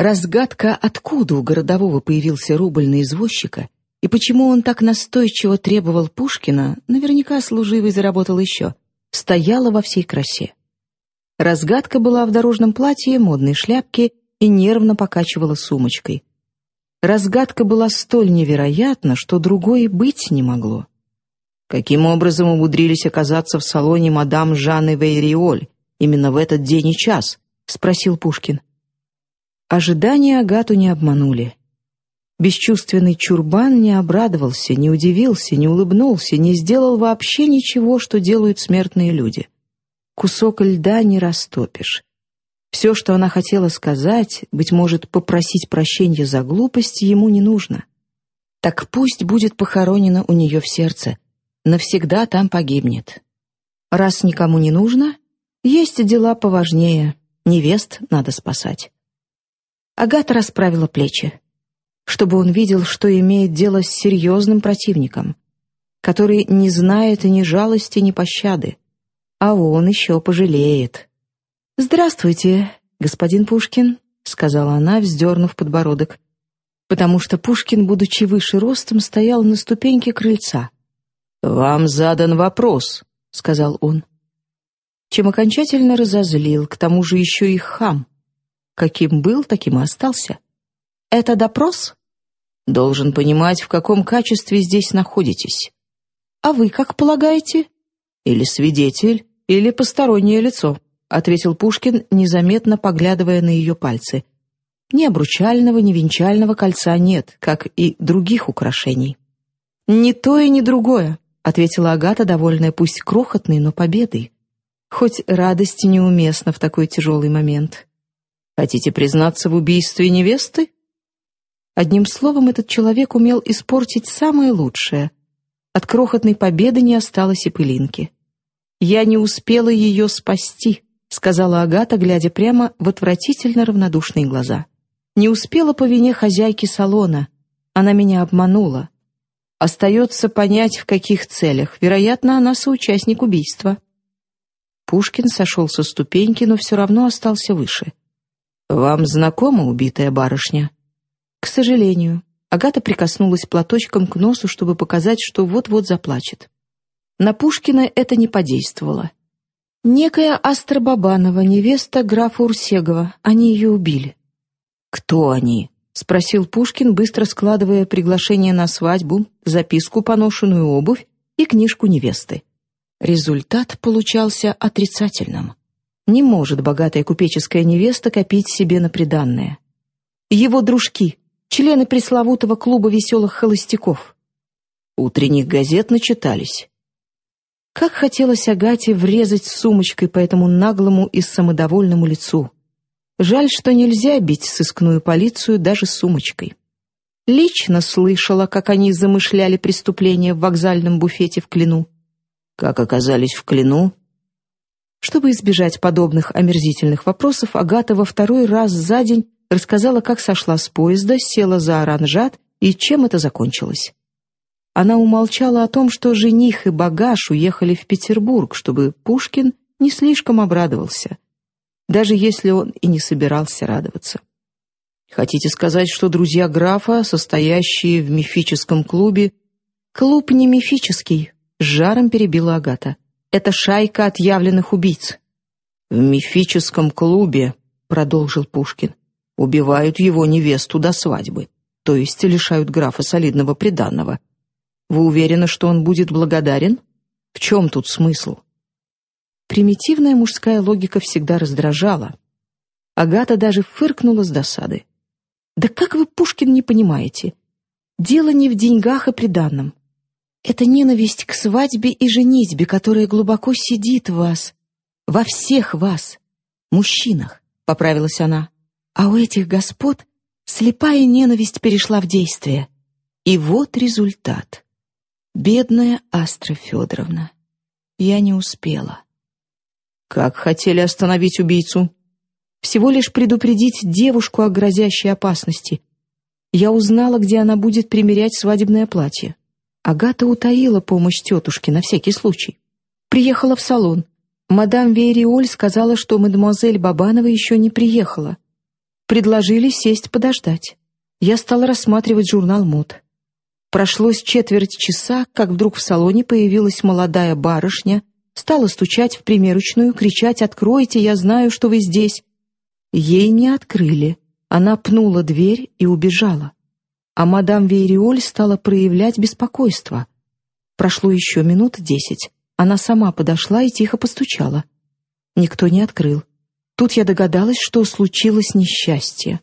Разгадка, откуда у городового появился рубль на извозчика и почему он так настойчиво требовал Пушкина, наверняка служивый заработал еще, стояла во всей красе. Разгадка была в дорожном платье, модной шляпке и нервно покачивала сумочкой. Разгадка была столь невероятна, что другой быть не могло. Каким образом умудрились оказаться в салоне мадам Жанны Вейриоль именно в этот день и час? — спросил Пушкин. Ожидания Агату не обманули. Бесчувственный чурбан не обрадовался, не удивился, не улыбнулся, не сделал вообще ничего, что делают смертные люди. Кусок льда не растопишь. Все, что она хотела сказать, быть может, попросить прощения за глупость, ему не нужно. Так пусть будет похоронено у нее в сердце, навсегда там погибнет. Раз никому не нужно, есть дела поважнее, невест надо спасать. Агата расправила плечи чтобы он видел, что имеет дело с серьезным противником, который не знает ни жалости, ни пощады, а он еще пожалеет. «Здравствуйте, господин Пушкин», — сказала она, вздернув подбородок, потому что Пушкин, будучи выше ростом, стоял на ступеньке крыльца. «Вам задан вопрос», — сказал он. Чем окончательно разозлил, к тому же еще и хам. Каким был, таким и остался. «Это допрос?» Должен понимать, в каком качестве здесь находитесь. А вы как полагаете? Или свидетель, или постороннее лицо, ответил Пушкин, незаметно поглядывая на ее пальцы. Ни обручального, ни венчального кольца нет, как и других украшений. «Ни то и ни другое», — ответила Агата, довольная пусть крохотной, но победой. Хоть радости неуместна в такой тяжелый момент. «Хотите признаться в убийстве невесты?» Одним словом, этот человек умел испортить самое лучшее. От крохотной победы не осталось и пылинки. «Я не успела ее спасти», — сказала Агата, глядя прямо в отвратительно равнодушные глаза. «Не успела по вине хозяйки салона. Она меня обманула. Остается понять, в каких целях. Вероятно, она соучастник убийства». Пушкин сошел со ступеньки, но все равно остался выше. «Вам знакома убитая барышня?» К сожалению, Агата прикоснулась платочком к носу, чтобы показать, что вот-вот заплачет. На Пушкина это не подействовало. Некая Астра Бабанова, невеста графа Урсегова, они ее убили. «Кто они?» — спросил Пушкин, быстро складывая приглашение на свадьбу, записку, поношенную обувь и книжку невесты. Результат получался отрицательным. Не может богатая купеческая невеста копить себе на приданное. Его дружки, члены пресловутого клуба веселых холостяков. Утренних газет начитались. Как хотелось Агате врезать сумочкой по этому наглому и самодовольному лицу. Жаль, что нельзя бить сыскную полицию даже сумочкой. Лично слышала, как они замышляли преступление в вокзальном буфете в Клину. Как оказались в Клину? Чтобы избежать подобных омерзительных вопросов, Агата во второй раз за день рассказала, как сошла с поезда, села за оранжат и чем это закончилось. Она умолчала о том, что жених и багаж уехали в Петербург, чтобы Пушкин не слишком обрадовался, даже если он и не собирался радоваться. Хотите сказать, что друзья графа, состоящие в мифическом клубе... Клуб не мифический, с жаром перебила Агата. Это шайка отъявленных убийц. В мифическом клубе, продолжил Пушкин, убивают его невесту до свадьбы, то есть лишают графа солидного приданного. Вы уверены, что он будет благодарен? В чем тут смысл? Примитивная мужская логика всегда раздражала. Агата даже фыркнула с досады. «Да как вы, Пушкин, не понимаете? Дело не в деньгах и приданном. Это ненависть к свадьбе и женитьбе, которая глубоко сидит в вас, во всех вас, мужчинах», — поправилась она. А у этих господ слепая ненависть перешла в действие. И вот результат. Бедная Астра Федоровна. Я не успела. Как хотели остановить убийцу? Всего лишь предупредить девушку о грозящей опасности. Я узнала, где она будет примерять свадебное платье. Агата утаила помощь тетушке на всякий случай. Приехала в салон. Мадам Вериоль сказала, что мадемуазель Бабанова еще не приехала. Предложили сесть подождать. Я стала рассматривать журнал мод. Прошлось четверть часа, как вдруг в салоне появилась молодая барышня, стала стучать в примерочную, кричать «Откройте, я знаю, что вы здесь!» Ей не открыли. Она пнула дверь и убежала. А мадам Вейриоль стала проявлять беспокойство. Прошло еще минут десять. Она сама подошла и тихо постучала. Никто не открыл. Тут я догадалась, что случилось несчастье.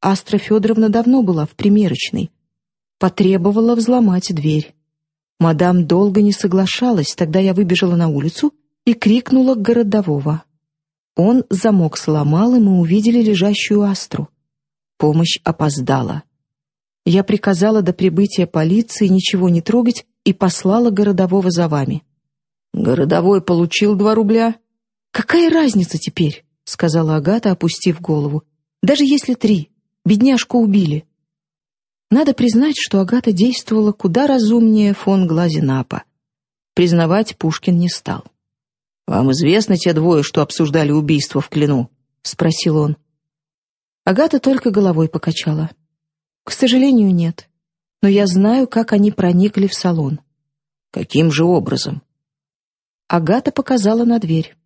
Астра Федоровна давно была в примерочной. Потребовала взломать дверь. Мадам долго не соглашалась, тогда я выбежала на улицу и крикнула городового. Он замок сломал, и мы увидели лежащую Астру. Помощь опоздала. Я приказала до прибытия полиции ничего не трогать и послала городового за вами. Городовой получил два рубля. Какая разница теперь? сказала Агата, опустив голову. Даже если три. Бедняжку убили. Надо признать, что Агата действовала куда разумнее фон Глазенапа. Признавать Пушкин не стал. «Вам известны те двое, что обсуждали убийство в Клину?» — спросил он. Агата только головой покачала. «К сожалению, нет. Но я знаю, как они проникли в салон». «Каким же образом?» Агата показала на дверь.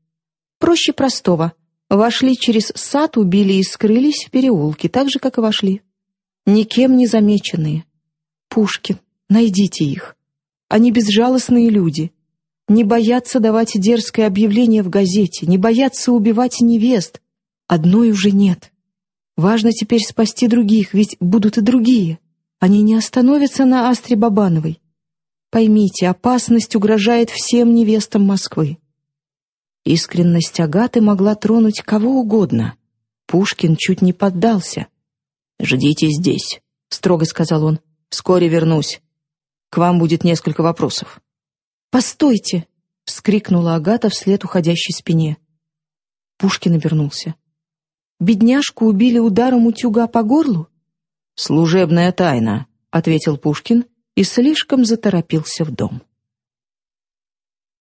«Проще простого. Вошли через сад, убили и скрылись в переулке, так же, как и вошли. Никем не замеченные. Пушкин, найдите их. Они безжалостные люди. Не боятся давать дерзкое объявление в газете, не боятся убивать невест. Одной уже нет. Важно теперь спасти других, ведь будут и другие. Они не остановятся на Астре Бабановой. Поймите, опасность угрожает всем невестам Москвы. Искренность Агаты могла тронуть кого угодно. Пушкин чуть не поддался. «Ждите здесь», — строго сказал он. «Вскоре вернусь. К вам будет несколько вопросов». «Постойте!» — вскрикнула Агата вслед уходящей спине. Пушкин обернулся. «Бедняжку убили ударом утюга по горлу?» «Служебная тайна», — ответил Пушкин и слишком заторопился в дом.